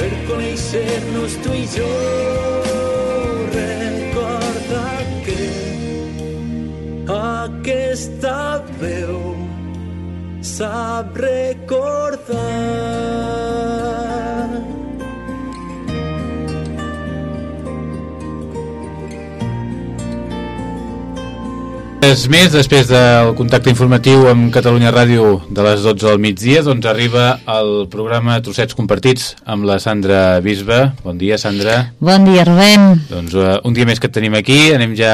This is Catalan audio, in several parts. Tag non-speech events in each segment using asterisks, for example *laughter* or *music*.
per conèixer-nos tu i jo. Recorda que aquesta veu sap recordar. És més, després del contacte informatiu amb Catalunya Ràdio de les 12 del migdia, doncs arriba el programa Trossets Compartits amb la Sandra Bisba. Bon dia, Sandra. Bon dia, Rubén. Doncs uh, un dia més que et tenim aquí, anem ja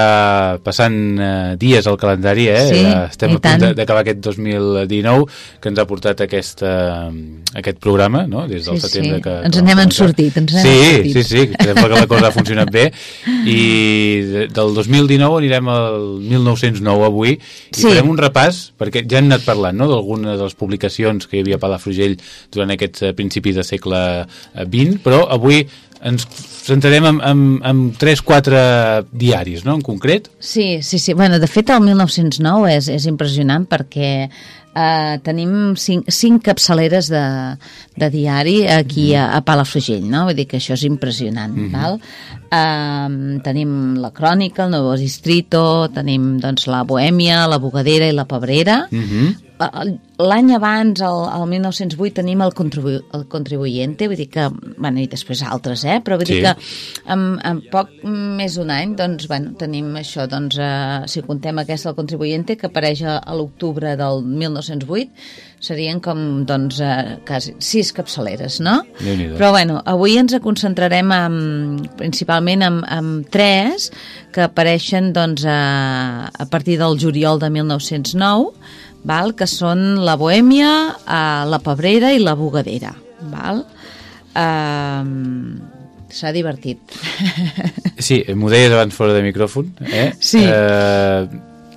passant uh, dies al calendari, eh? Sí, Uh, Estem a punt d'acabar aquest 2019 que ens ha portat aquesta, aquest programa, no? Des del Sí, setembre sí. que... Ens n'hem ensortit, ens n'hem sí, ensortit. Sí, sí, sembla que la cosa ha funcionat bé. *laughs* I de- del 2019 anirem al 1909 avui i Sí. farem un repàs, perquè ja hem anat parlant no? d'algunes de les publicacions que hi havia a Palafrugell durant aquest eh, principi de segle eh, XX, però avui ens centrarem en, en, en 3-4 diaris, no?, en concret. Sí, sí, sí. Bueno, de fet, el 1909 és, és impressionant perquè eh, tenim cinc, cinc capçaleres de, de diari aquí a, a Palafrugell, no? Vull dir que això és impressionant, val? Eh, tenim la Crònica, el Nuevo Distrito, tenim doncs, la Bohèmia, la Bogadera i la Pebrera. Mhm. El- L'any abans, el, el 1908, tenim el, contribu el Contribuyente, vull dir que, bueno, i després altres, eh? però vull Sí. dir que en, en poc més d'un any, doncs, bueno, tenim això, doncs, eh, si contem aquesta, el Contribuyente, que apareix a, a l'octubre del 1908, serien com, doncs, eh, quasi sis capçaleres, no? Però, bueno, avui ens concentrarem en, principalment en, en tres que apareixen, doncs, a, a partir del juliol de 1909, val? que són la Bohèmia, eh, la Pebrera i la Bogadera. Val? Um, S'ha divertit. *laughs* Sí, m'ho deies abans fora de micròfon, eh? Sí. Eh,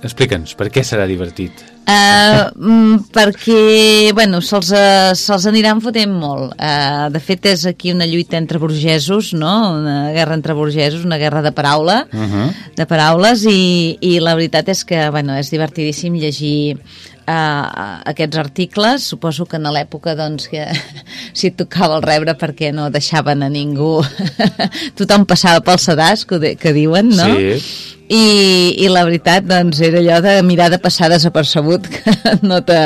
Explica'ns, per què serà divertit? Uh, perquè, bueno, se'ls uh, se aniran fotent molt. Uh, de fet, és aquí una lluita entre burgesos, no? Una guerra entre burgesos, una guerra de paraula, Uh -huh. de paraules, i, i la veritat és que, bueno, és divertidíssim llegir uh, aquests articles. Suposo que en l'època, doncs, que *laughs* s'hi et tocava el rebre perquè no deixaven a ningú... *laughs* Tothom passava pel sedàs, que, de- que diuen, no? Sí. I, i la veritat doncs era allò de mirar de passar desapercebut *laughs* que no te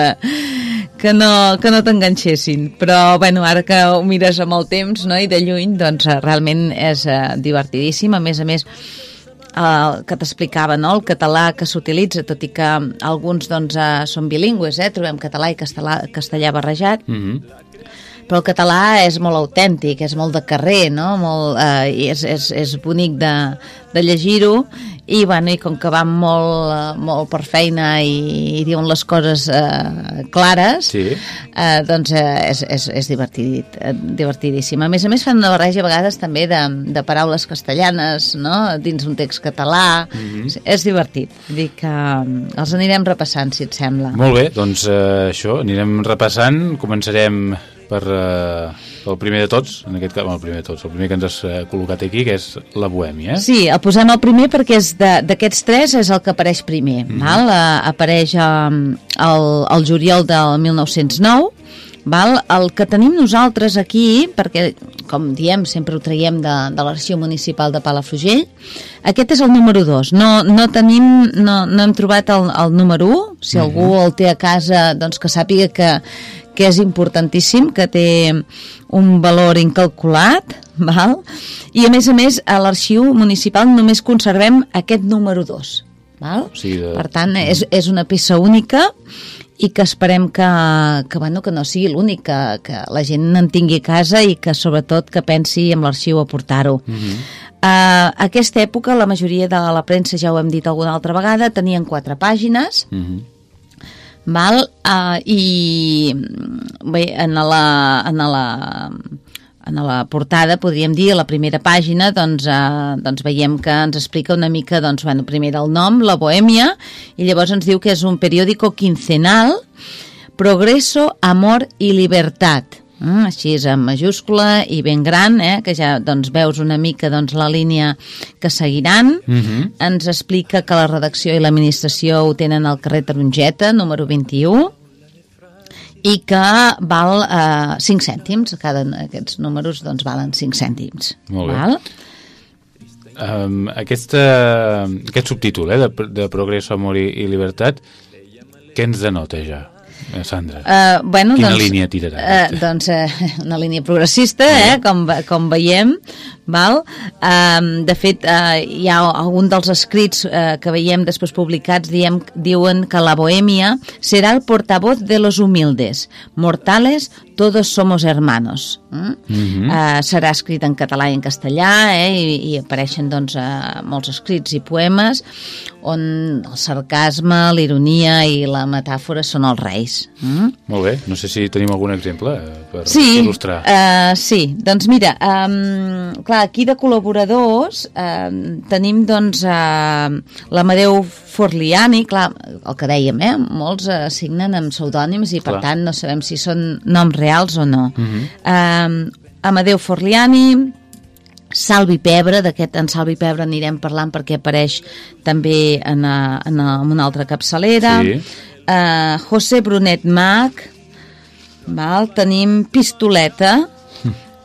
que no, que no t'enganxessin però bueno, ara que ho mires amb el temps no, i de lluny, doncs eh, realment és eh, divertidíssim, a més a més el que t'explicava, no? el català que s'utilitza, tot i que alguns doncs, eh, són bilingües, eh? trobem català i castellà, castellà barrejat, Mhm. però el català és molt autèntic, és molt de carrer, no? molt, eh, és, és, és bonic de, de llegir-ho, i, bueno, i com que van molt, eh, molt per feina i, i diuen les coses eh, clares, Sí. eh, doncs eh, és, és, és divertidit, eh, divertidíssim. A més a més fan una barreja a vegades també de, de paraules castellanes no? dins un text català, és, és divertit. Vull que mm, els anirem repassant, si et sembla. Molt bé, doncs eh, això, anirem repassant, començarem per, eh, pel primer de tots, en aquest cas, el primer de tots, el primer que ens has eh, col·locat aquí, que és la Bohèmia. Sí, el posem el primer perquè és d'aquests tres és el que apareix primer. Mm -hmm. val? Uh, apareix um, el, el juliol del 1909, val? el que tenim nosaltres aquí, perquè, com diem, sempre ho traiem de, de l'Arxiu Municipal de Palafrugell, aquest és el número 2. No, no tenim, no, no hem trobat el, el número 1, si algú el té a casa, doncs que sàpiga que, que és importantíssim, que té un valor incalculat, val? i a més a més a l'arxiu municipal només conservem aquest número 2. Val? O sigui, de- Per tant, és, és una peça única i que esperem que, que, bueno, que no sigui l'únic, que, que la gent en tingui a casa i que sobretot que pensi amb l'arxiu a portar-ho. Uh -huh. uh, aquesta època la majoria de la premsa, ja ho hem dit alguna altra vegada, tenien quatre pàgines, Mhm. Val? Uh, i bé, en la, en la en la portada, podríem dir, a la primera pàgina, doncs, eh, doncs veiem que ens explica una mica, doncs, bueno, primer el nom, la Bohèmia, i llavors ens diu que és un periòdico quincenal, Progreso, Amor i Libertat. Mm, així és en majúscula i ben gran, eh, que ja doncs, veus una mica doncs, la línia que seguiran. Uh -huh. Ens explica que la redacció i l'administració ho tenen al carrer Tarongeta, número 21, i que val eh, 5 cèntims, cada aquests números doncs, valen 5 cèntims. Molt bé. Val? Um, aquesta, aquest subtítol eh, de, de Progreso, Amor i, i Libertat, què ens denota ja, Sandra? Uh, bueno, Quina doncs, línia tirarà Uh, doncs uh, *laughs* una línia progressista, eh, com, com veiem. Val? Um, de fet, uh, hi ha algun dels escrits uh, que veiem després publicats diem, diuen que la bohemia serà el portavoz de los humildes, mortales, todos somos hermanos. Mm? Mhm. uh, serà escrit en català i en castellà eh, i, i apareixen doncs, uh, molts escrits i poemes on el sarcasme, l'ironia i la metàfora són els reis. Mm? Molt bé, no sé si tenim algun exemple per Sí, il·lustrar. uh, sí, doncs mira, um, clar, aquí de col·laboradors um, tenim doncs uh, l'Amadeu Forliani, clar, el que dèiem, eh? molts uh, signen amb pseudònims i per Clar. tant no sabem si són noms reals o no. Mhm. um, Amadeu Forliani, Salvi Pebre, d'aquest en Salvi Pebre anirem parlant perquè apareix també en, a, en, a, en una altra capçalera. Sí. Uh, José Brunet Mac, val? tenim Pistoleta,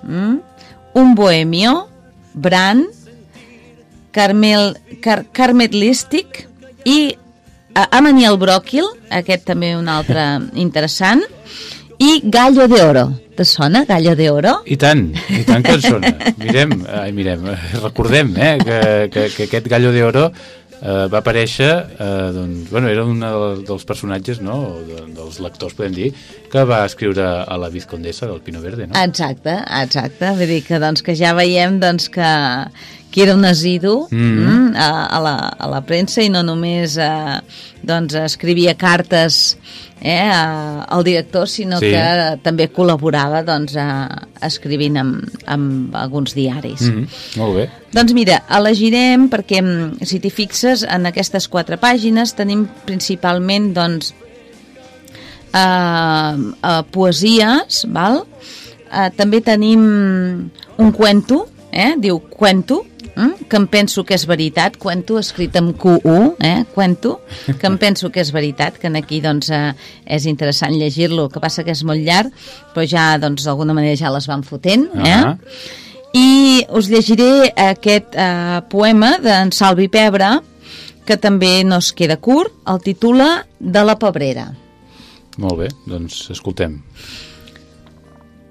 mm? Un Bohemio, Bran, Carmel, Car Carmet Lístic i uh, Amaniel Bròquil, aquest també un altre interessant, i Gallo de Oro. Te sona, Gallo de Oro? I tant, i tant que sona. Mirem, ai, mirem, recordem eh, que, que, que aquest Gallo de Oro eh, va aparèixer, eh, doncs, bueno, era un dels, personatges, no?, de, dels lectors, podem dir, que va escriure a la Vizcondessa del Pino Verde, no? Exacte, exacte. Vull dir que, doncs, que ja veiem doncs, que, que era un asidu Mhm. mm, a, a, la, a la premsa i no només eh, doncs, escrivia cartes eh, a, al director, sinó Sí. que també col·laborava doncs, a, escrivint amb, amb alguns diaris. Mm -hmm. Molt bé. Doncs mira, elegirem perquè, mm, si t'hi fixes, en aquestes quatre pàgines tenim principalment, doncs, eh, eh, poesies, val? Eh, també tenim un cuento, eh? diu cuento, mm? que em penso que és veritat, cuento escrit amb Q1, eh? cuento, que em penso que és veritat, que en aquí doncs, eh, és interessant llegir-lo, que passa que és molt llarg, però ja doncs d'alguna manera ja les van fotent, eh? Ah. I us llegiré aquest eh, poema d'en Salvi Pebre, que també no es queda curt, el titula De la Pebrera. Molt bé, doncs escoltem.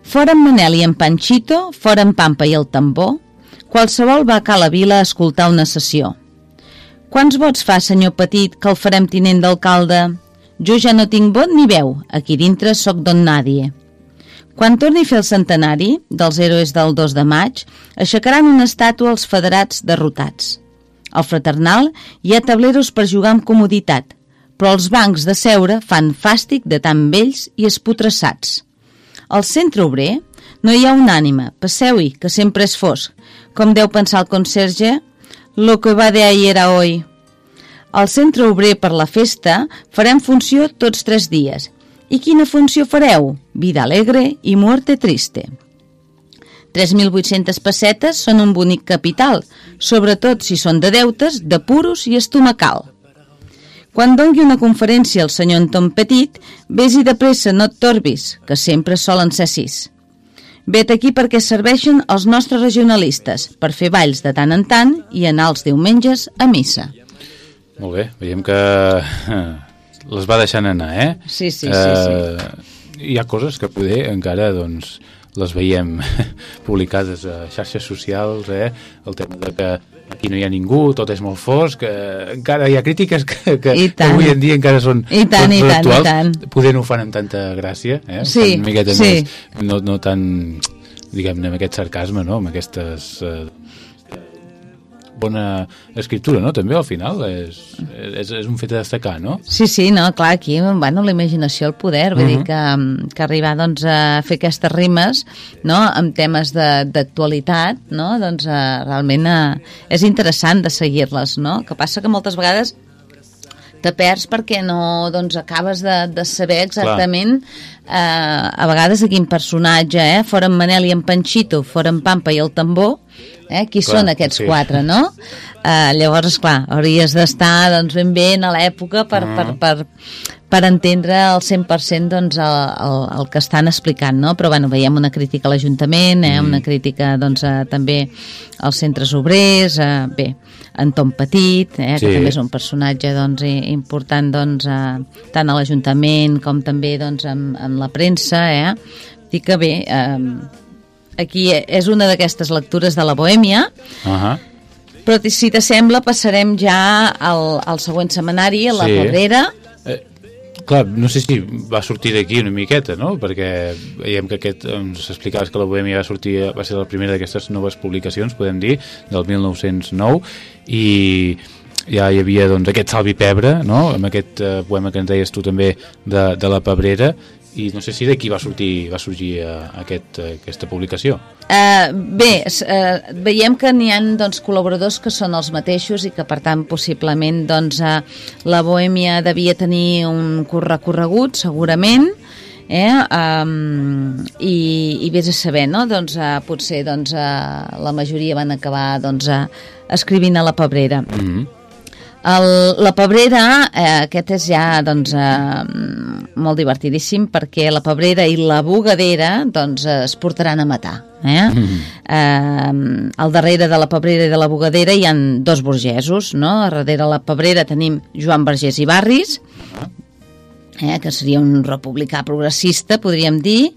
Fora en Manel i en Panchito, fora en Pampa i el tambor, qualsevol va a Cala Vila a escoltar una sessió. Quants vots fa, senyor Petit, que el farem tinent d'alcalde? Jo ja no tinc vot ni veu, aquí dintre sóc don nadie. Quan torni a fer el centenari dels héroes del 2 de maig, aixecaran una estàtua als federats derrotats. Al fraternal hi ha tableros per jugar amb comoditat, però els bancs de seure fan fàstic de tan vells i esputressats. Al centre obrer no hi ha un ànima, passeu-hi, que sempre és fosc. Com deu pensar el conserge? Lo que va de ayer a hoy. Al centre obrer per la festa farem funció tots tres dies. I quina funció fareu? Vida alegre i muerte triste. 3.800 pessetes són un bonic capital, sobretot si són de deutes, de puros i estomacal. Quan dongui una conferència al senyor Anton Petit, vés-hi de pressa, no et torbis, que sempre solen ser sis. Vet aquí perquè serveixen els nostres regionalistes, per fer balls de tant en tant i anar els diumenges a missa. Molt bé, veiem que eh, les va deixant anar, eh? Sí, sí, sí, sí. Hi ha coses que poder encara, doncs, les veiem *laughs* publicades a xarxes socials, eh? El tema de que aquí no hi ha ningú, tot és molt fosc, eh, encara hi ha crítiques que, que, I que avui en dia encara són I tant, i tant, i actuals, tant. poder no ho fan amb tanta gràcia, eh? Sí, fan una miqueta sí. més, no, no tan, diguem-ne, amb aquest sarcasme, no? Amb aquestes... Eh, bona escriptura, no? També, al final, és, és, és un fet a destacar, no? Sí, sí, no, clar, aquí, bueno, la imaginació, el poder, vull uh -huh. dir que, que arribar, doncs, a fer aquestes rimes, no?, amb temes d'actualitat, no?, doncs, uh, realment uh, és interessant de seguir-les, no?, que passa que moltes vegades te perds perquè no doncs, acabes de, de saber exactament eh, a vegades a quin personatge, eh? foren Manel i en Panxito, foren Pampa i el Tambor, eh? qui clar, són aquests sí. quatre, no? Eh, llavors, clar, hauries d'estar doncs, ben bé a l'època per, -huh. per, per, per entendre al 100% doncs, el, el, el que estan explicant, no? Però, bueno, veiem una crítica a l'Ajuntament, eh? Mm. una crítica, doncs, a, també als centres obrers, eh? bé, en Tom Petit, eh? Sí. que també és un personatge, doncs, important, doncs, eh? tant a l'Ajuntament com també, doncs, en, en la premsa, eh? Dic que bé, eh? Aquí és una d'aquestes lectures de la Bohèmia, uh -huh. però si t'assembla passarem ja al, al següent setmanari, a la sí. Cabrera. Eh, clar, no sé si va sortir d'aquí una miqueta, no? Perquè veiem que aquest, ens explicaves que la Bohèmia va sortir, va ser la primera d'aquestes noves publicacions, podem dir, del 1909, i ja hi havia doncs, aquest Salvi Pebre, no? amb aquest eh, poema que ens deies tu també de, de la Pebrera, i no sé si d'aquí va sortir va sorgir uh, aquest, uh, aquesta publicació. Uh, bé, uh, veiem que n'hi ha doncs, col·laboradors que són els mateixos i que per tant possiblement doncs, uh, la Bohèmia devia tenir un recorregut segurament eh? Um, i, i vés a saber no? doncs, uh, potser doncs, uh, la majoria van acabar doncs, uh, escrivint a la Pebrera mm -hmm. El, la Pebrera, eh, aquest és ja doncs, eh, molt divertidíssim perquè la Pebrera i la Bugadera doncs, es portaran a matar. Eh? Mm -hmm. eh, al darrere de la Pebrera i de la Bugadera hi han dos burgesos. No? A darrere la Pebrera tenim Joan Vergés i Barris, eh, que seria un republicà progressista, podríem dir,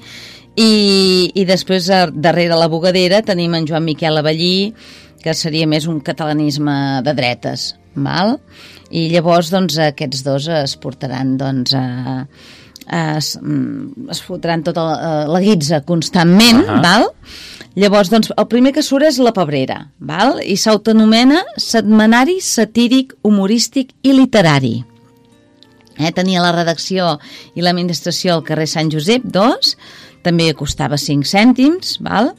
i, i després darrere la Bugadera tenim en Joan Miquel Avellí, que seria més un catalanisme de dretes val? i llavors doncs, aquests dos es portaran doncs, a, a, es, mm, es fotran tota la, la guitza constantment, uh -huh. val? Llavors, doncs, el primer que surt és La Pebrera, val? i s'autonomena Setmanari Satíric, Humorístic i Literari. Eh, tenia la redacció i l'administració al carrer Sant Josep 2, també costava 5 cèntims, val?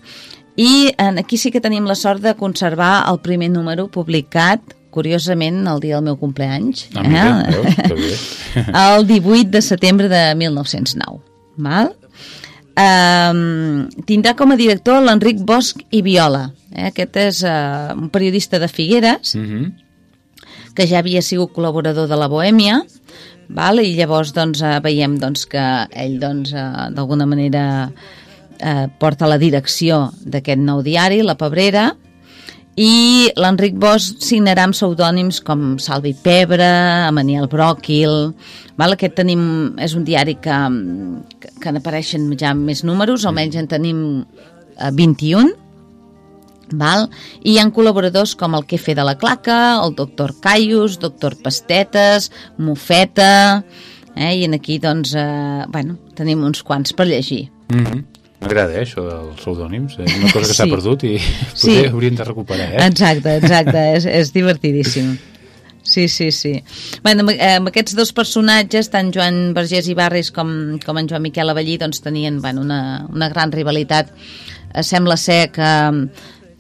i aquí sí que tenim la sort de conservar el primer número publicat curiosament el dia del meu compleanys ah, eh? veus, *laughs* el 18 de setembre de 1909 val? Um, tindrà com a director l'Enric Bosch i Viola eh? aquest és uh, un periodista de Figueres mhm. -huh. que ja havia sigut col·laborador de la Bohèmia val? i llavors doncs, uh, veiem doncs, que ell doncs, uh, d'alguna manera uh, porta la direcció d'aquest nou diari, La Pebrera i l'Enric Bosch signarà amb pseudònims com Salvi Pebre, Amaniel Bròquil... Val? Aquest tenim, és un diari que, que, que n'apareixen ja més números, almenys en tenim eh, 21, val? i hi ha col·laboradors com el Quefe de la Claca, el doctor Caius, doctor Pastetes, Mofeta, eh? i en aquí doncs, eh, bueno, tenim uns quants per llegir. Mm -hmm. M'agrada, eh, això dels pseudònims. És una cosa que s'ha sí. perdut i *laughs* potser sí. hauríem de recuperar, eh? Exacte, exacte. és, és divertidíssim. Sí, sí, sí. Bé, amb, amb aquests dos personatges, tant Joan Vergés i Barris com, com en Joan Miquel Avellí, doncs tenien bueno, una, una gran rivalitat. Eh, sembla ser que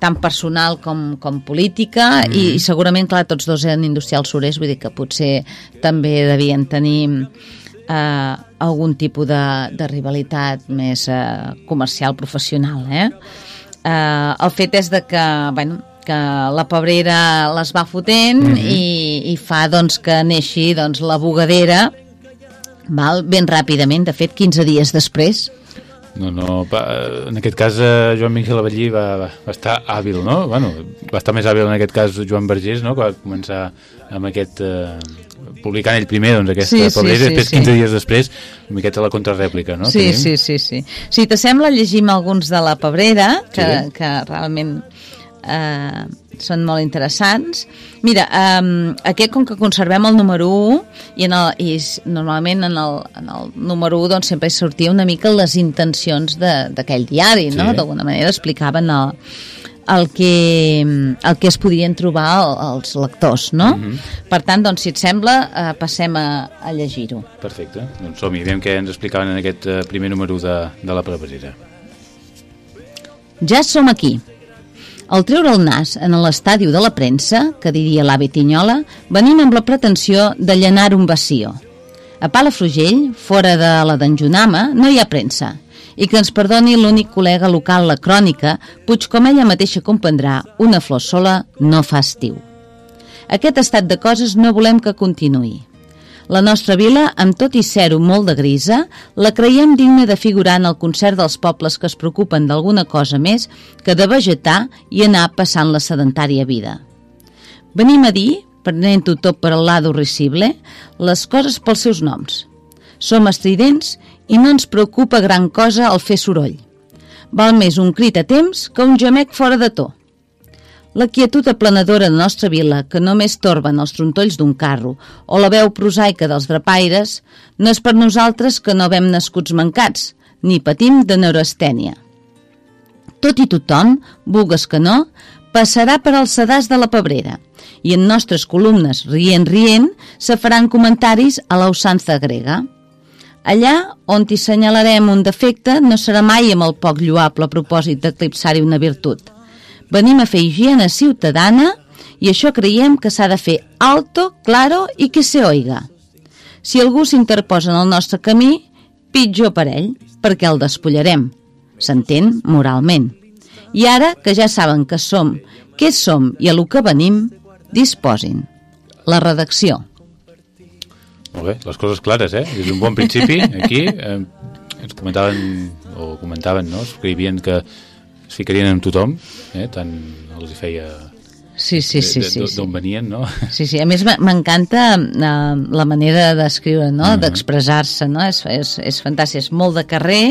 tant personal com, com política mm. i, i segurament, clar, tots dos eren industrials surers, vull dir que potser també devien tenir eh, algun tipus de, de rivalitat més eh, comercial, professional. Eh? Eh, el fet és de que, bueno, que la pebrera les va fotent mm -hmm. i, i fa doncs, que neixi doncs, la bugadera val, ben ràpidament, de fet 15 dies després no, no, en aquest cas eh, Joan Miquel Avellí va, va, va estar hàbil, no? Bueno, va estar més hàbil en aquest cas Joan Vergés, no? Que va començar amb aquest eh, publicant ell primer doncs, aquesta sí, sí, sí, després 15 sí. dies després una miqueta la contrarèplica no? sí, sí, sí, sí si t'assembla llegim alguns de la Pebrera que, sí. que realment eh, són molt interessants mira, eh, aquest com que conservem el número 1 i, en el, i normalment en el, en el número 1 doncs, sempre sortia una mica les intencions d'aquell diari, no? Sí. d'alguna manera explicaven el, el que, el que es podien trobar el- els lectors, no? Per tant, doncs, si et sembla, eh, passem a, a llegir-ho. Perfecte. Doncs som-hi, aviam què ens explicaven en aquest eh, primer número de, de la Prebrera. Ja som aquí. Al treure el nas en l'estadi de la premsa, que diria l'avi Tinyola, venim amb la pretensió de llenar un vacío. A Palafrugell, fora de la d'Enjunama, no hi ha premsa. I que ens perdoni l'únic col·lega local, la crònica, puig com ella mateixa comprendrà, una flor sola no fa estiu. Aquest estat de coses no volem que continuï. La nostra vila, amb tot i ser-ho molt de grisa, la creiem digna de figurar en el concert dels pobles que es preocupen d'alguna cosa més que de vegetar i anar passant la sedentària vida. Venim a dir, prenent-ho tot per al lado risible, les coses pels seus noms. Som estridents i no ens preocupa gran cosa el fer soroll. Val més un crit a temps que un gemec fora de to. La quietud aplanadora de nostra vila, que només torben els trontolls d'un carro, o la veu prosaica dels drapaires, no és per nosaltres que no vem nascuts mancats, ni patim de neurastènia. Tot i tothom, vulgues que no, passarà per al sedàs de la pebrera, i en nostres columnes, rient, rient, se faran comentaris a la usança grega. Allà on t'hi senyalarem un defecte no serà mai amb el poc lloable propòsit d'eclipsar-hi una virtut. Venim a fer higiene ciutadana i això creiem que s'ha de fer alto, claro i que se oiga. Si algú s'interposa en el nostre camí, pitjor per ell, perquè el despullarem. S'entén moralment. I ara que ja saben que som, què som i a lo que venim, disposin. La redacció. Molt bé, les coses clares, eh? Des d'un bon principi, aquí, eh, ens comentaven, o comentaven, no? Escrivien que es ficarien amb tothom, eh? Tant els hi feia... Sí, sí, sí. sí. D'on venien, no? Sí, sí, a més m'encanta uh, la manera d'escriure, no? Mhm. d'expressar-se, no? És, és, és fantàstic, és molt de carrer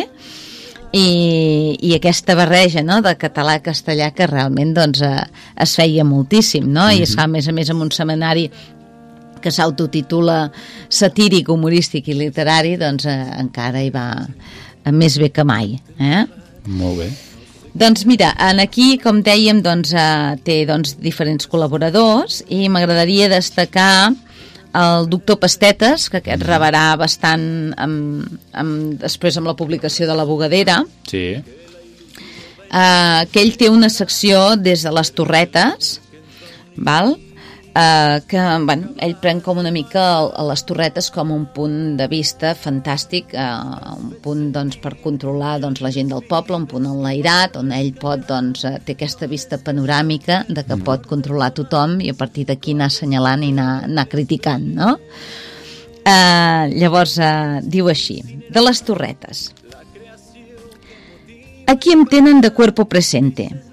i, i aquesta barreja no? de català a castellà que realment doncs, uh, es feia moltíssim, no? I es fa a més a més amb un seminari que s'autotitula satíric, humorístic i literari, doncs uh, encara hi va eh, més bé que mai. Eh? Molt bé. Doncs mira, en aquí, com dèiem, doncs, eh, té doncs, diferents col·laboradors i m'agradaria destacar el doctor Pastetes, que aquest rebarà bastant amb, amb, després amb la publicació de la Bogadera, Sí, eh, que ell té una secció des de les torretes, val? Eh, que bueno, ell pren com una mica a les torretes com un punt de vista fantàstic, eh, un punt doncs, per controlar doncs, la gent del poble, un punt enlairat, on ell pot, doncs, eh, té aquesta vista panoràmica de que pot controlar tothom i a partir d'aquí anar assenyalant i anar, anar criticant, no? Eh, llavors, eh, diu així, de les torretes. Aquí em tenen de cuerpo presente.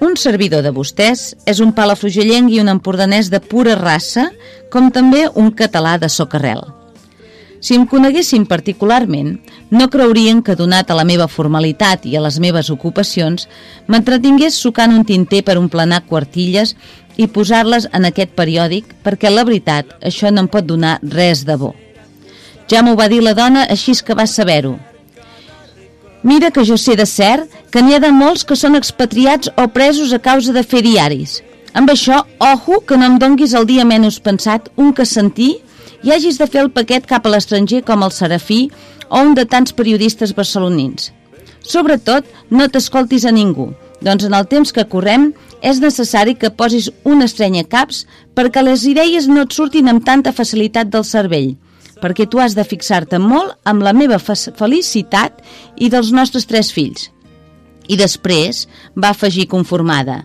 Un servidor de vostès és un palafrugellenc i un empordanès de pura raça, com també un català de socarrel. Si em coneguessin particularment, no creurien que, donat a la meva formalitat i a les meves ocupacions, m'entretingués sucant un tinter per emplenar quartilles i posar-les en aquest periòdic, perquè la veritat, això no em pot donar res de bo. Ja m'ho va dir la dona així que va saber-ho, Mira que jo sé de cert que n'hi ha de molts que són expatriats o presos a causa de fer diaris. Amb això, ojo, que no em donguis el dia menys pensat un que sentir i hagis de fer el paquet cap a l'estranger com el Serafí o un de tants periodistes barcelonins. Sobretot, no t'escoltis a ningú, doncs en el temps que correm és necessari que posis un estreny a caps perquè les idees no et surtin amb tanta facilitat del cervell, perquè tu has de fixar-te molt amb la meva fe- felicitat i dels nostres tres fills. I després va afegir conformada.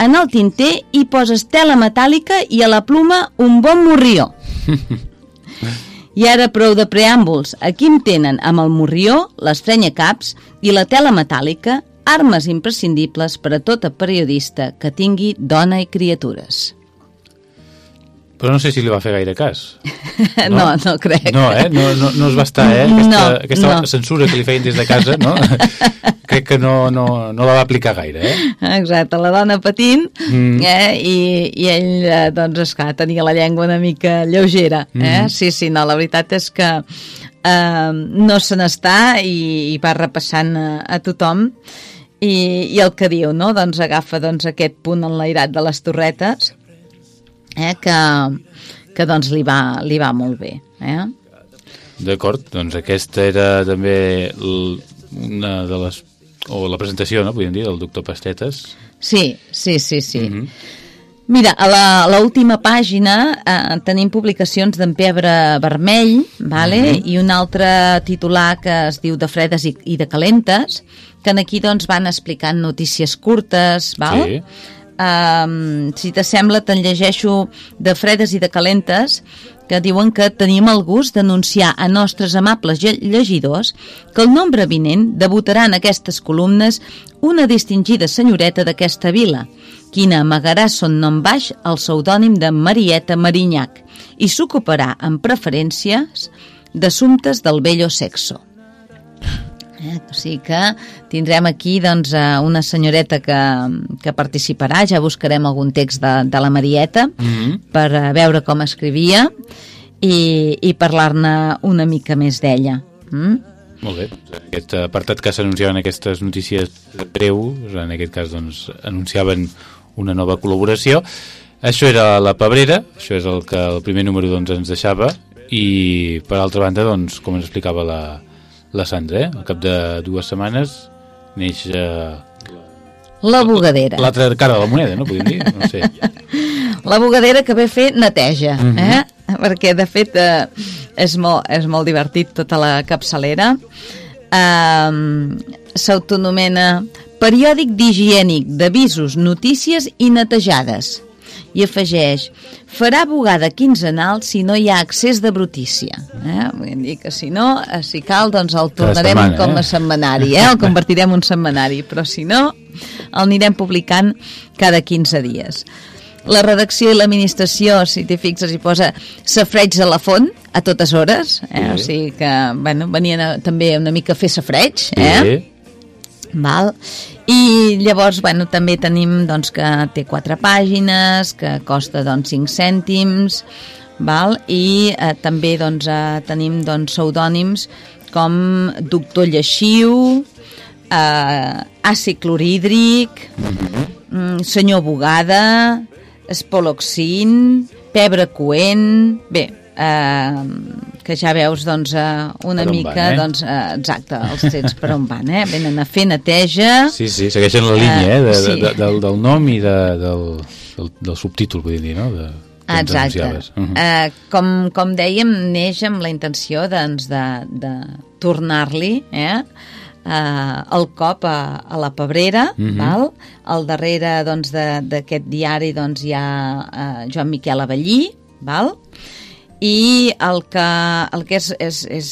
En el tinter hi poses tela metàl·lica i a la pluma un bon morrió. *laughs* I ara prou de preàmbuls. Aquí em tenen amb el morrió, l'estrenya caps i la tela metàl·lica, armes imprescindibles per a tota periodista que tingui dona i criatures. Però no sé si li va fer gaire cas. *laughs* No, no, crec. No, eh? No, no, no es va estar, eh? Aquesta, No, aquesta no. censura que li feien des de casa, no? *laughs* Crec que no, no, no la va aplicar gaire, eh? Exacte, la dona patint Mm. eh, i, i ell, eh, doncs, esclar, tenia la llengua una mica lleugera. Eh? Mm. Sí, sí, no, la veritat és que eh, no se n'està i, i va repassant a, a tothom i, i el que diu, no? Doncs agafa doncs, aquest punt enlairat de les torretes eh? que, que doncs li va, li va molt bé. Eh? D'acord, doncs aquesta era també una de les o la presentació, no, podríem dir, del doctor Pastetes. Sí, sí, sí, sí. Mhm. Mira, a l'última pàgina eh, tenim publicacions d'en Pebre Vermell, vale? i un altre titular que es diu de fredes i, i de calentes, que aquí doncs, van explicant notícies curtes, val? Sí. Um, si t'assembla, te'n llegeixo de fredes i de calentes que diuen que tenim el gust d'anunciar a nostres amables lle- llegidors que el nombre vinent debutarà en aquestes columnes una distingida senyoreta d'aquesta vila, quina amagarà son nom baix al pseudònim de Marieta Marinyac i s'ocuparà en preferències d'assumptes del bello sexo. Eh? O sigui que tindrem aquí doncs, eh, una senyoreta que, que participarà, ja buscarem algun text de, de la Marieta Mhm. per eh, veure com escrivia i, i parlar-ne una mica més d'ella. Mm? Molt bé. Aquest apartat que s'anunciaven aquestes notícies breus, en aquest cas doncs, anunciaven una nova col·laboració. Això era la Pebrera, això és el que el primer número doncs, ens deixava, i per altra banda, doncs, com ens explicava la, la Sandra, eh? al cap de dues setmanes neix eh, La bugadera. l'altra cara de la moneda, no? Podríem dir? No sé. *laughs* La bugadera que ve a fer neteja, Mhm. eh? perquè de fet eh, és, molt, és molt divertit tota la capçalera. Um, S'autonomena periòdic d'higiènic d'avisos, notícies i netejades. I afegeix, farà bugada quinzenal si no hi ha accés de brutícia. Eh? Vull dir que si no, eh, si cal, doncs el tornarem setmana, com eh? a setmanari, eh? el convertirem en un setmanari, però si no, el anirem publicant cada 15 dies. La redacció i l'administració, si t'hi fixes, hi posa safreig a la font a totes hores, eh? Sí. o sigui que bueno, venien a, també una mica a fer safreig, eh? Bé. Val? I llavors, bueno, també tenim doncs, que té quatre pàgines, que costa doncs, 5 cèntims, val? i eh, també doncs, eh, tenim doncs, pseudònims com Doctor Lleixiu, eh, àcid clorhídric, mm, Senyor Bugada, Espoloxin, Pebre Coent... Bé, eh, que ja veus doncs, eh, una mica, van, eh? doncs, eh, exacte, els trets per on van, eh? Venen a fer neteja... Sí, sí, segueixen la línia eh, de, de, sí. de, del, del nom i de, del, del, del subtítol, vull dir, no? De, Exacte. anunciaves. Mhm. eh, com, com dèiem, neix amb la intenció doncs, de, de tornar-li eh, eh, el cop a, a la Pebrera, Mhm. val? al darrere doncs, d'aquest diari doncs, hi ha eh, Joan Miquel Avellí, val? I el que, el que és, és, és,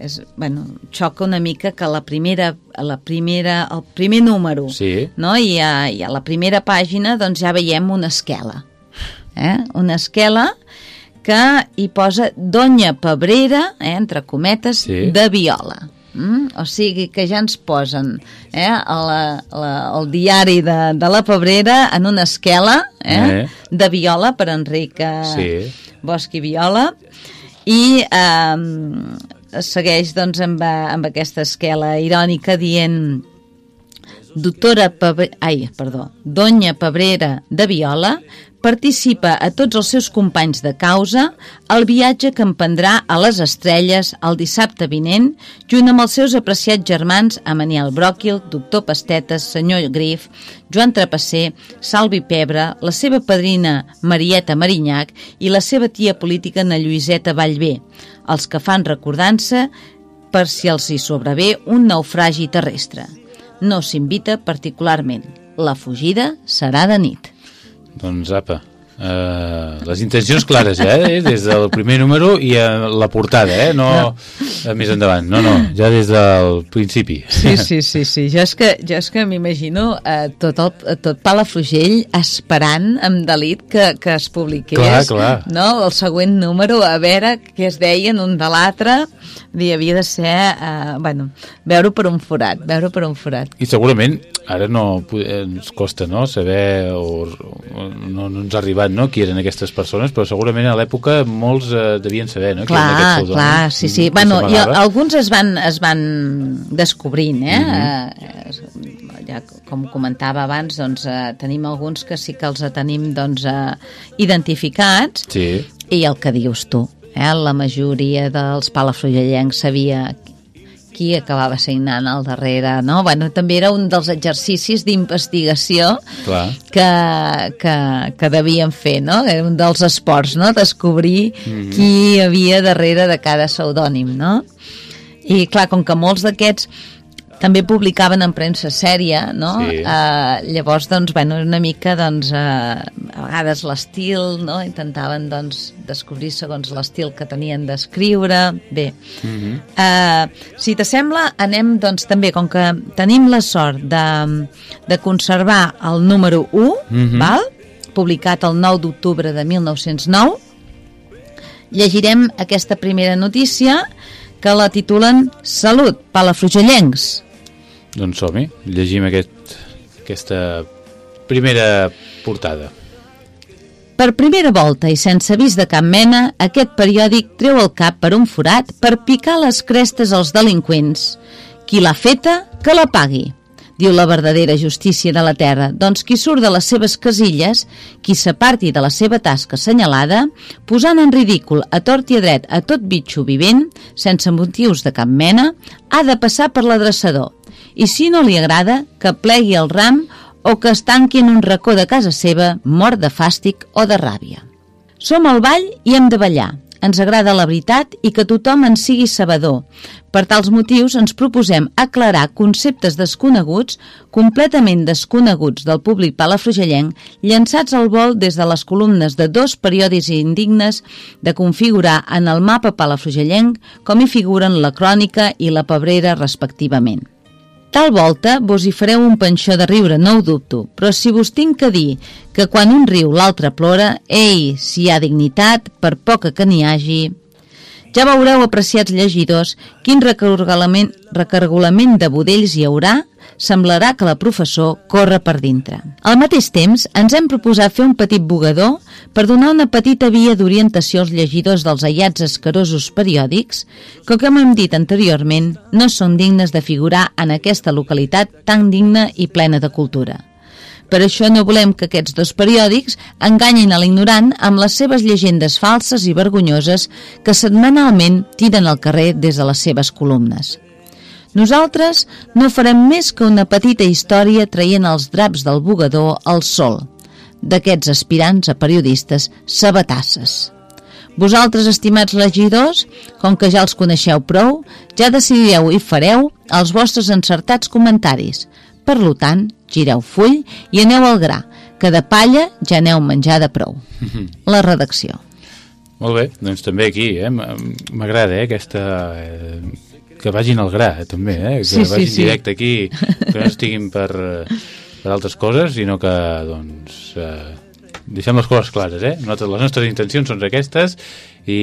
és, bueno, xoca una mica que la primera, la primera, el primer número Sí. no? I, a, i a la primera pàgina doncs, ja veiem una esquela. Eh? Una esquela que hi posa Donya Pebrera, eh, entre cometes, Sí. de viola. Mm? O sigui que ja ens posen eh, a la, la, el diari de, de la Pebrera en una esquela eh, Eh. de viola per Enric eh, Sí. Bosch i Viola i eh, segueix doncs amb, amb aquesta esquela irònica dient doctora Pebre... ai, perdó, Donya Pebrera de Viola participa a tots els seus companys de causa al viatge que emprendrà a les estrelles el dissabte vinent junt amb els seus apreciats germans Amaniel Bròquil, doctor Pastetes, senyor Grif, Joan Trapasser, Salvi Pebre, la seva padrina Marieta Marinyac i la seva tia política na Lluïseta Vallvé, els que fan recordança per si els hi sobrevé un naufragi terrestre. No s'invita particularment. La fugida serà de nit. Doncs apa, uh, les intencions clares, eh? Des del primer número i a la portada, eh? No, no. més endavant. No, no, ja des del principi. Sí, sí, sí, sí. Jo és que, jo és que m'imagino eh, tot, el, tot Palafrugell esperant amb delit que, que es publiqués Clar, clar. No? el següent número, a veure què es deien un de l'altre i havia de ser, eh, bueno, veure per un forat, veure per un forat. I segurament ara no eh, ens costa no, saber o, o no, no ens ha arribat no, qui eren aquestes persones, però segurament a l'època molts eh, devien saber no, qui eren Clar, aquests clar, sí, sí. que Bueno, i alguns es van, es van descobrint, eh? Mhm. eh? ja com comentava abans, doncs, eh, tenim alguns que sí que els tenim doncs, eh, identificats Sí. i el que dius tu, eh? la majoria dels palafrugellencs sabia qui acabava signant al darrere, no? Bueno, també era un dels exercicis d'investigació que, que, que devien fer, no? Era un dels esports, no? Descobrir mm -hmm. qui hi havia darrere de cada pseudònim, no? I clar, com que molts d'aquests també publicaven en premsa sèria, no? Sí. Eh, llavors, doncs, bueno, una mica, doncs, eh, a vegades l'estil, no? Intentaven, doncs, descobrir segons l'estil que tenien d'escriure. Bé, Mhm. eh, si t'assembla, anem, doncs, també, com que tenim la sort de, de conservar el número 1, Mhm. val? publicat el 9 d'octubre de 1909, llegirem aquesta primera notícia que la titulen Salut, palafrugellencs. Doncs som-hi, llegim aquest, aquesta primera portada. Per primera volta i sense avís de cap mena, aquest periòdic treu el cap per un forat per picar les crestes als delinqüents. Qui l'ha feta, que la pagui. Diu la verdadera justícia de la terra. Doncs qui surt de les seves casilles, qui s'aparti de la seva tasca assenyalada, posant en ridícul a tort i a dret a tot bitxo vivent, sense motius de cap mena, ha de passar per l'adreçador. I si no li agrada, que plegui el ram o que es tanqui en un racó de casa seva, mort de fàstic o de ràbia. Som al ball i hem de ballar. Ens agrada la veritat i que tothom en sigui sabedor. Per tals motius ens proposem aclarar conceptes desconeguts, completament desconeguts del públic palafrugellenc, llançats al vol des de les columnes de dos periòdics indignes de configurar en el mapa palafrugellenc com hi figuren la crònica i la pebrera respectivament. Tal volta vos hi fareu un penxó de riure, no ho dubto, però si vos tinc que dir que quan un riu l'altre plora, ei, si hi ha dignitat, per poca que n'hi hagi... Ja veureu, apreciats llegidors, quin recargolament, recargolament de budells hi haurà, semblarà que la professor corre per dintre. Al mateix temps, ens hem proposat fer un petit bugador per donar una petita via d'orientació als llegidors dels aïats escarosos periòdics que, com hem dit anteriorment, no són dignes de figurar en aquesta localitat tan digna i plena de cultura. Per això no volem que aquests dos periòdics enganyin a l'ignorant amb les seves llegendes falses i vergonyoses que setmanalment tiren al carrer des de les seves columnes. Nosaltres no farem més que una petita història traient els draps del bugador al sol, d'aquests aspirants a periodistes sabatasses. Vosaltres, estimats legidors, com que ja els coneixeu prou, ja decidireu i fareu els vostres encertats comentaris. Per lo tant, gireu full i aneu al gra, que de palla ja n'heu menjada prou. *laughs* La redacció. Molt bé, doncs també aquí, eh? M'agrada, eh, aquesta... Que vagin al gra, eh, també, eh? Que Sí, sí, vagin sí. directe aquí, que no estiguin per, *laughs* per altres coses, sinó que, doncs, eh, deixem les coses clares, eh? Nosaltres, les nostres intencions són aquestes i,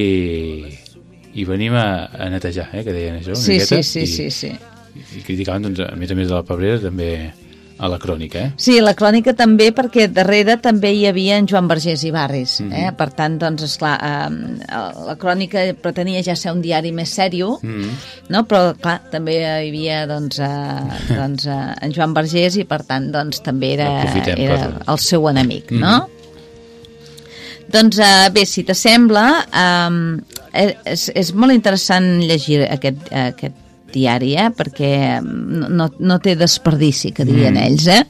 i venim a, a netejar, eh? Que deien això, una Sí, miqueta, sí, sí, i, sí, sí. I criticaven, doncs, a més a més de la Pebrera, també a la crònica, eh? Sí, la crònica també, perquè darrere també hi havia en Joan Vergés i Barris. Eh? Per tant, doncs, esclar, eh, la crònica pretenia ja ser un diari més sèrio, no? però, clar, també hi havia doncs, eh, *laughs* doncs, eh, en Joan Vergés i, per tant, doncs, també era, Aprofitem era per- el seu enemic, no? Doncs eh, bé, si t'assembla, eh, és, és molt interessant llegir aquest, aquest diari, eh, perquè no, no, no té desperdici, que dirien mm. ells, eh?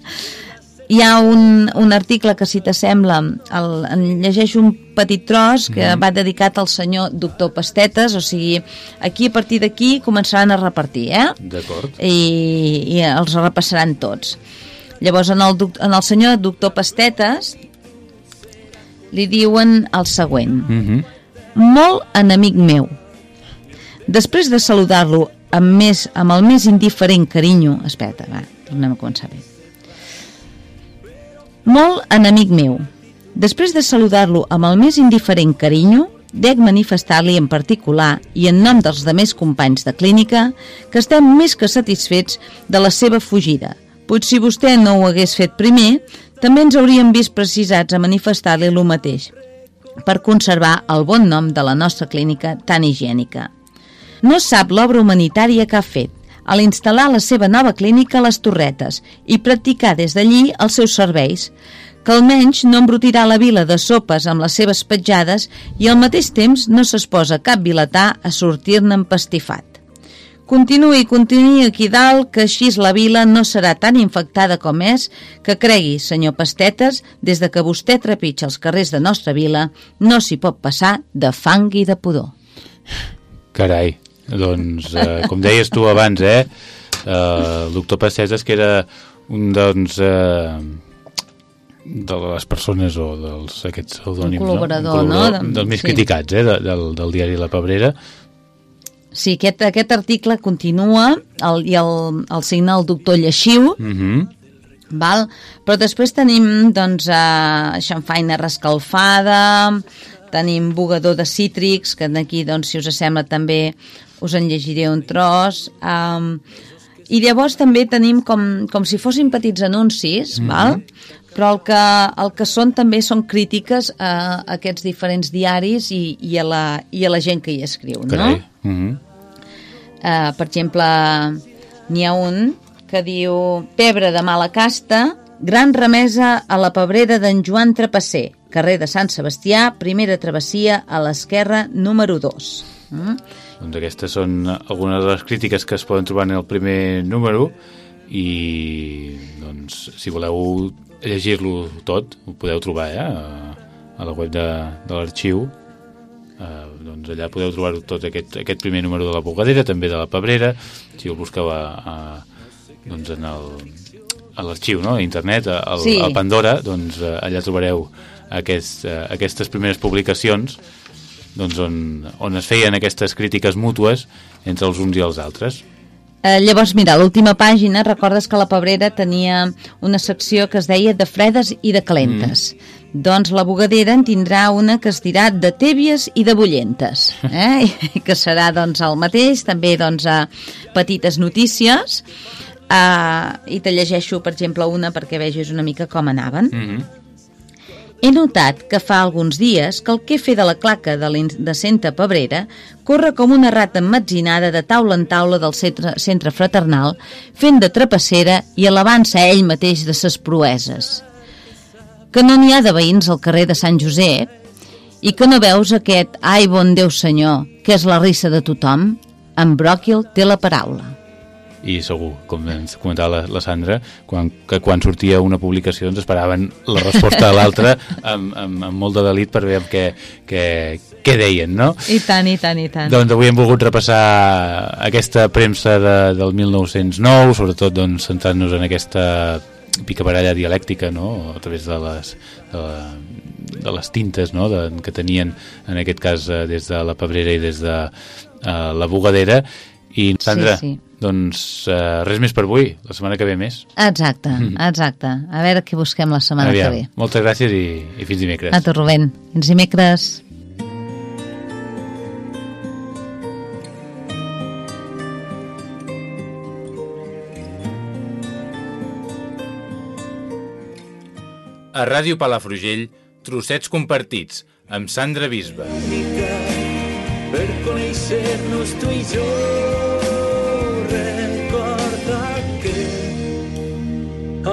Hi ha un, un article que, si t'assembla, el- en llegeixo un petit tros que va dedicat al senyor doctor Pastetes, o sigui, aquí a partir d'aquí començaran a repartir, eh? D'acord. i, i els repassaran tots. Llavors, en el, en el senyor doctor Pastetes li diuen el següent. Mm -hmm. Molt enemic meu. Després de saludar-lo amb, més, amb el més indiferent carinyo... Espera, va, tornem a començar bé. Molt enemic meu. Després de saludar-lo amb el més indiferent carinyo, dec manifestar-li en particular i en nom dels demés companys de clínica que estem més que satisfets de la seva fugida. Potser si vostè no ho hagués fet primer, també ens hauríem vist precisats a manifestar-li el mateix per conservar el bon nom de la nostra clínica tan higiènica. No sap l'obra humanitària que ha fet. a l'instal·lar la seva nova clínica a les Torretes i practicar des d'allí els seus serveis, que almenys no embrutirà la vila de sopes amb les seves petjades i al mateix temps no s'esposa cap vilatà a sortir-ne empastifat. Continuï, continuï aquí dalt, que així la vila no serà tan infectada com és, que cregui, senyor Pastetes, des de que vostè trepitja els carrers de nostra vila, no s'hi pot passar de fang i de pudor. Carai, doncs, eh, com deies tu abans, eh, eh el doctor Pastetes, que era un doncs, eh, de les persones o dels aquests pseudònims, Un col·laborador, no? Un col·laborador, no? Dels més Sí. criticats, eh, de, del, del diari La Pebrera. Sí, aquest, aquest article continua el, i el, el signa el doctor Lleixiu, Mm -hmm. val? però després tenim doncs, eh, xamfaina rescalfada, tenim bugador de cítrics, que aquí, doncs, si us sembla, també us en llegiré un tros. Um, I llavors també tenim com, com si fossin petits anuncis, mm -hmm. val? però el que, el que són també són crítiques a, a aquests diferents diaris i, i, a la, i a la gent que hi escriu, Carai. no? Mm -hmm. Uh, per exemple, n'hi ha un que diu Pebre de mala casta, gran remesa a la pebrera d'en Joan Trapasser, carrer de Sant Sebastià, primera travessia a l'esquerra número 2. Mm? Doncs aquestes són algunes de les crítiques que es poden trobar en el primer número i doncs si voleu llegir-lo tot ho podeu trobar eh, a, la web de, de l'arxiu eh, doncs allà podeu trobar tot aquest, aquest primer número de la Bogadera, també de la Pebrera si el busqueu a, a, doncs en el a l'arxiu, no? a internet, al, Sí. al Pandora, doncs eh, allà trobareu aquest, eh, aquestes primeres publicacions doncs on, on es feien aquestes crítiques mútues entre els uns i els altres. Eh, llavors, mira, a l'última pàgina recordes que la Pebrera tenia una secció que es deia de fredes i de calentes. Mm. Doncs la Bogadera en tindrà una que es dirà de tèbies i de bullentes, eh? *laughs* Que serà doncs el mateix, també doncs a petites notícies, uh, i te llegeixo, per exemple, una perquè vegis una mica com anaven. Mm -hmm. He notat que fa alguns dies que el quefe de la claca de, de Senta Pebrera corre com una rata emmetzinada de taula en taula del centre, centre fraternal, fent de trapassera i elevant-se a ell mateix de ses proeses. Que no n'hi ha de veïns al carrer de Sant Josep i que no veus aquest «Ai, bon Déu senyor», que és la rissa de tothom? En Bròquil té la paraula. I segur, com ens comentava la, la Sandra, quan, que quan sortia una publicació ens esperaven la resposta de l'altra amb, amb, amb molt de delit per veure què, què, què deien, no? I tant, i tant, i tant. Doncs avui hem volgut repassar aquesta premsa de, del 1909, sobretot doncs, centrant-nos en aquesta picabaralla dialèctica, no?, a través de les, de, la, de les tintes no? de, que tenien, en aquest cas, eh, des de la Pebrera i des de eh, la Bugadera. I, Sandra, sí. doncs eh, res més per avui, la setmana que ve més. Exacte, *laughs* exacte. A veure què busquem la setmana Aviam. que ve. Moltes gràcies i, i fins dimecres. A tu, Rubén. Fins dimecres. A Ràdio Palafrugell, trossets compartits, amb Sandra Bisba. única per conèixer-nos tu i jo. Recorda que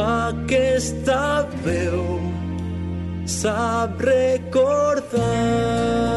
aquesta veu sap recordar